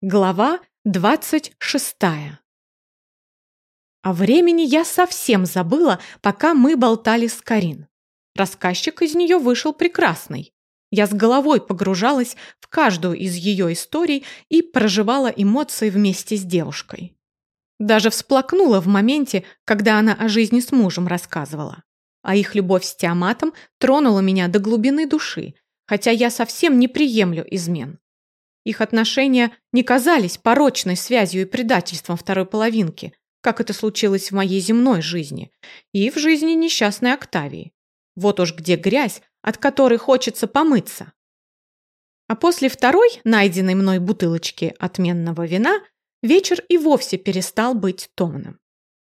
Глава двадцать шестая. О времени я совсем забыла, пока мы болтали с Карин. Рассказчик из нее вышел прекрасный. Я с головой погружалась в каждую из ее историй и проживала эмоции вместе с девушкой. Даже всплакнула в моменте, когда она о жизни с мужем рассказывала. А их любовь с Тиаматом тронула меня до глубины души, хотя я совсем не приемлю измен. Их отношения не казались порочной связью и предательством второй половинки, как это случилось в моей земной жизни и в жизни несчастной Октавии. Вот уж где грязь, от которой хочется помыться. А после второй, найденной мной бутылочки отменного вина, вечер и вовсе перестал быть томным.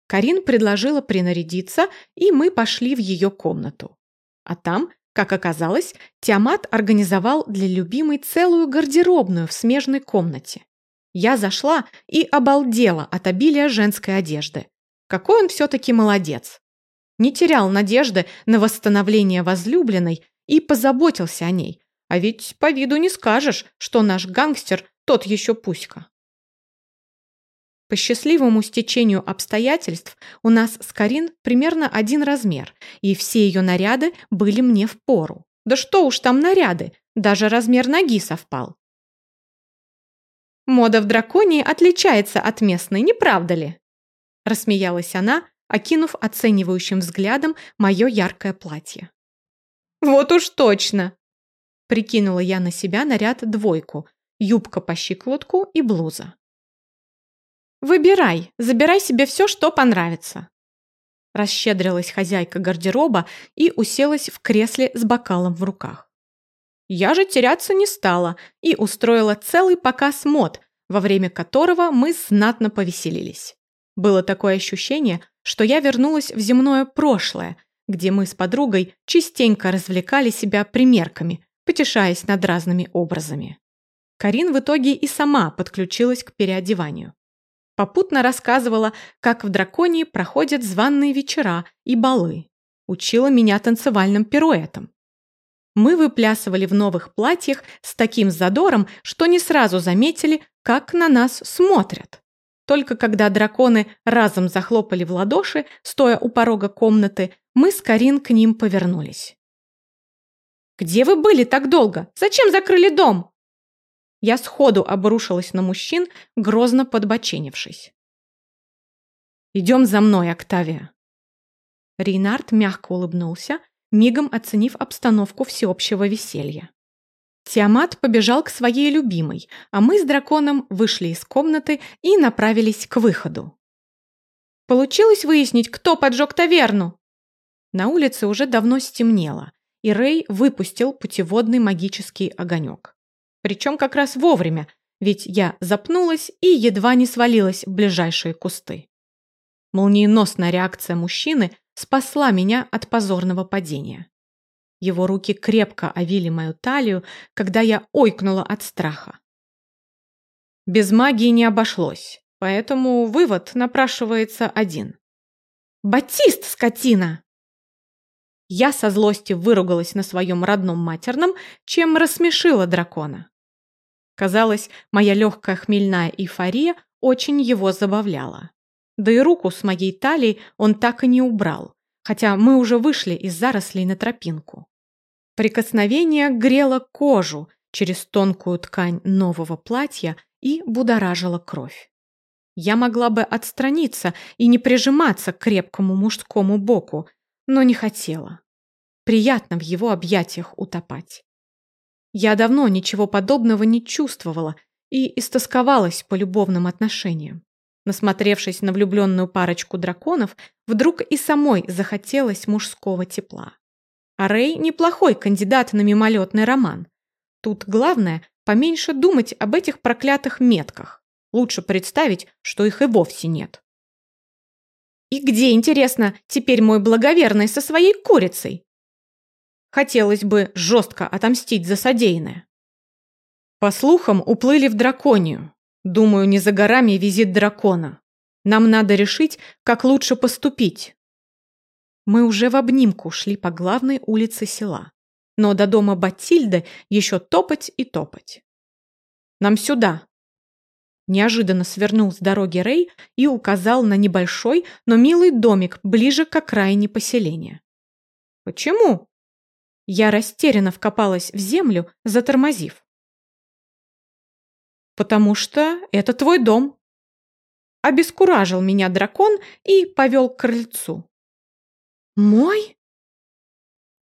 Карин предложила принарядиться, и мы пошли в ее комнату. А там как оказалось, Тиамат организовал для любимой целую гардеробную в смежной комнате. Я зашла и обалдела от обилия женской одежды. Какой он все-таки молодец. Не терял надежды на восстановление возлюбленной и позаботился о ней. А ведь по виду не скажешь, что наш гангстер тот еще пуська. По счастливому стечению обстоятельств у нас с Карин примерно один размер, и все ее наряды были мне в пору. Да что уж там наряды, даже размер ноги совпал. «Мода в драконии отличается от местной, не правда ли?» Рассмеялась она, окинув оценивающим взглядом мое яркое платье. «Вот уж точно!» Прикинула я на себя наряд двойку, юбка по щиколотку и блуза. «Выбирай, забирай себе все, что понравится». Расщедрилась хозяйка гардероба и уселась в кресле с бокалом в руках. Я же теряться не стала и устроила целый показ мод, во время которого мы знатно повеселились. Было такое ощущение, что я вернулась в земное прошлое, где мы с подругой частенько развлекали себя примерками, потешаясь над разными образами. Карин в итоге и сама подключилась к переодеванию. Попутно рассказывала, как в драконии проходят званные вечера и балы. Учила меня танцевальным пируэтам. Мы выплясывали в новых платьях с таким задором, что не сразу заметили, как на нас смотрят. Только когда драконы разом захлопали в ладоши, стоя у порога комнаты, мы с Карин к ним повернулись. «Где вы были так долго? Зачем закрыли дом?» Я сходу обрушилась на мужчин, грозно подбоченившись. «Идем за мной, Октавия!» Рейнард мягко улыбнулся, мигом оценив обстановку всеобщего веселья. Тиамат побежал к своей любимой, а мы с драконом вышли из комнаты и направились к выходу. Получилось выяснить, кто поджег таверну? На улице уже давно стемнело, и Рэй выпустил путеводный магический огонек. Причем как раз вовремя, ведь я запнулась и едва не свалилась в ближайшие кусты. Молниеносная реакция мужчины спасла меня от позорного падения. Его руки крепко овили мою талию, когда я ойкнула от страха. Без магии не обошлось, поэтому вывод напрашивается один. «Батист, скотина!» Я со злости выругалась на своем родном матерном, чем рассмешила дракона. Казалось, моя легкая хмельная эйфория очень его забавляла. Да и руку с моей талии он так и не убрал, хотя мы уже вышли из зарослей на тропинку. Прикосновение грело кожу через тонкую ткань нового платья и будоражило кровь. Я могла бы отстраниться и не прижиматься к крепкому мужскому боку, но не хотела. Приятно в его объятиях утопать. Я давно ничего подобного не чувствовала и истосковалась по любовным отношениям. Насмотревшись на влюбленную парочку драконов, вдруг и самой захотелось мужского тепла. А Рэй неплохой кандидат на мимолетный роман. Тут главное поменьше думать об этих проклятых метках. Лучше представить, что их и вовсе нет. И где, интересно, теперь мой благоверный со своей курицей? Хотелось бы жестко отомстить за содеянное. По слухам, уплыли в драконию. Думаю, не за горами визит дракона. Нам надо решить, как лучше поступить. Мы уже в обнимку шли по главной улице села. Но до дома Батильды еще топать и топать. Нам сюда. Неожиданно свернул с дороги Рэй и указал на небольшой, но милый домик ближе к окраине поселения. «Почему?» Я растерянно вкопалась в землю, затормозив. «Потому что это твой дом». Обескуражил меня дракон и повел к крыльцу. «Мой?»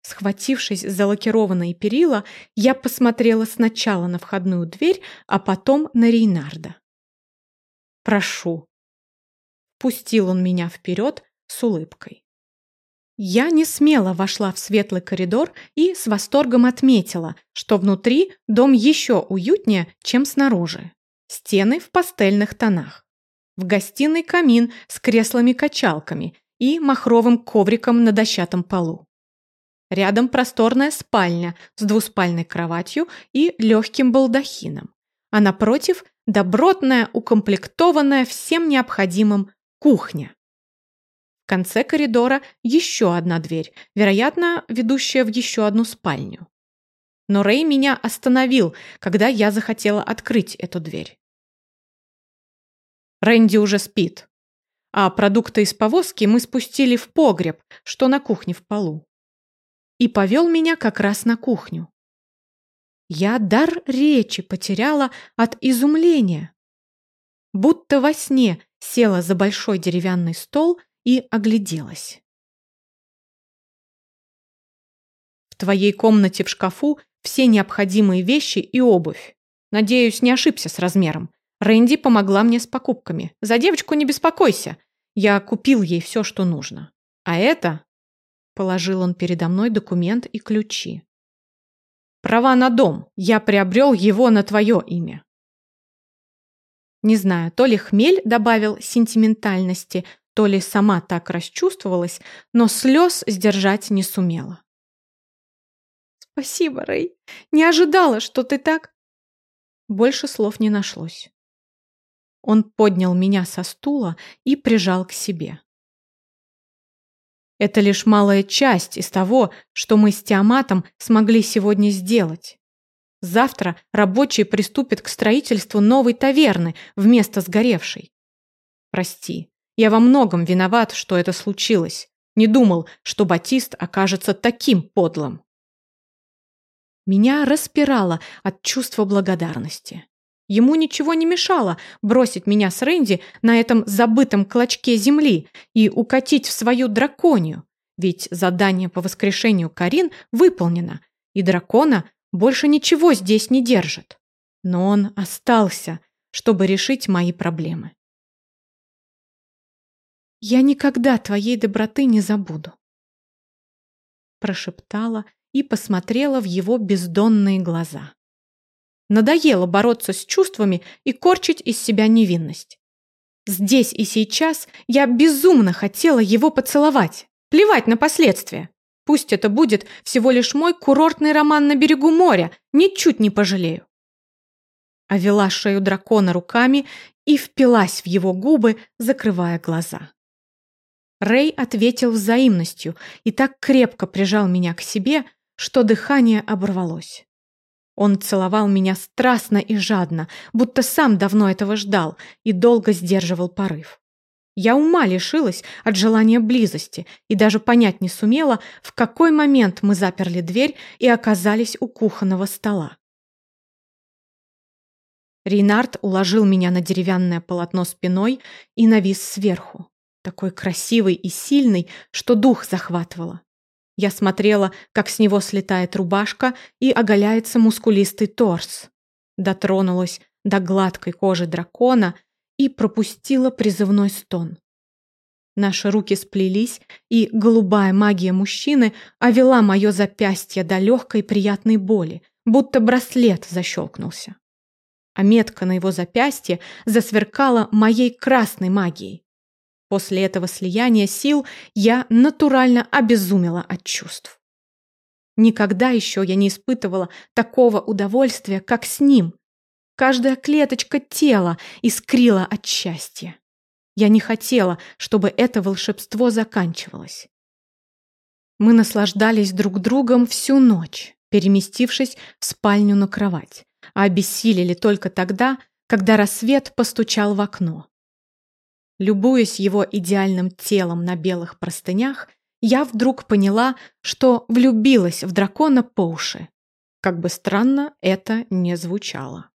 Схватившись за лакированные перила, я посмотрела сначала на входную дверь, а потом на Рейнарда. «Прошу». Пустил он меня вперед с улыбкой. Я не смело вошла в светлый коридор и с восторгом отметила, что внутри дом еще уютнее, чем снаружи. Стены в пастельных тонах. В гостиной камин с креслами-качалками и махровым ковриком на дощатом полу. Рядом просторная спальня с двуспальной кроватью и легким балдахином. А напротив добротная, укомплектованная всем необходимым кухня. В конце коридора еще одна дверь, вероятно, ведущая в еще одну спальню. Но Рэй меня остановил, когда я захотела открыть эту дверь. Рэнди уже спит, а продукты из повозки мы спустили в погреб, что на кухне в полу. И повел меня как раз на кухню. Я дар речи потеряла от изумления. Будто во сне села за большой деревянный стол и огляделась. В твоей комнате в шкафу все необходимые вещи и обувь. Надеюсь, не ошибся с размером. Рэнди помогла мне с покупками. За девочку не беспокойся. Я купил ей все, что нужно. А это... Положил он передо мной документ и ключи. Права на дом. Я приобрел его на твое имя. Не знаю, то ли хмель добавил сентиментальности, то ли сама так расчувствовалась, но слез сдержать не сумела. «Спасибо, Рэй. Не ожидала, что ты так...» Больше слов не нашлось. Он поднял меня со стула и прижал к себе. Это лишь малая часть из того, что мы с Тиаматом смогли сегодня сделать. Завтра рабочие приступят к строительству новой таверны вместо сгоревшей. Прости, я во многом виноват, что это случилось. Не думал, что Батист окажется таким подлым. Меня распирало от чувства благодарности. Ему ничего не мешало бросить меня с Рэнди на этом забытом клочке земли и укатить в свою драконию, ведь задание по воскрешению Карин выполнено, и дракона больше ничего здесь не держит. Но он остался, чтобы решить мои проблемы. «Я никогда твоей доброты не забуду», прошептала и посмотрела в его бездонные глаза. Надоело бороться с чувствами и корчить из себя невинность. Здесь и сейчас я безумно хотела его поцеловать. Плевать на последствия. Пусть это будет всего лишь мой курортный роман на берегу моря, ничуть не пожалею. Овела шею дракона руками и впилась в его губы, закрывая глаза. Рэй ответил взаимностью и так крепко прижал меня к себе, что дыхание оборвалось. Он целовал меня страстно и жадно, будто сам давно этого ждал и долго сдерживал порыв. Я ума лишилась от желания близости и даже понять не сумела, в какой момент мы заперли дверь и оказались у кухонного стола. Рейнард уложил меня на деревянное полотно спиной и навис сверху, такой красивый и сильный, что дух захватывало. Я смотрела, как с него слетает рубашка и оголяется мускулистый торс. Дотронулась до гладкой кожи дракона и пропустила призывной стон. Наши руки сплелись, и голубая магия мужчины овела мое запястье до легкой приятной боли, будто браслет защелкнулся. А метка на его запястье засверкала моей красной магией. После этого слияния сил я натурально обезумела от чувств. Никогда еще я не испытывала такого удовольствия, как с ним. Каждая клеточка тела искрила от счастья. Я не хотела, чтобы это волшебство заканчивалось. Мы наслаждались друг другом всю ночь, переместившись в спальню на кровать, а обессилели только тогда, когда рассвет постучал в окно. Любуясь его идеальным телом на белых простынях, я вдруг поняла, что влюбилась в дракона по уши. Как бы странно это не звучало.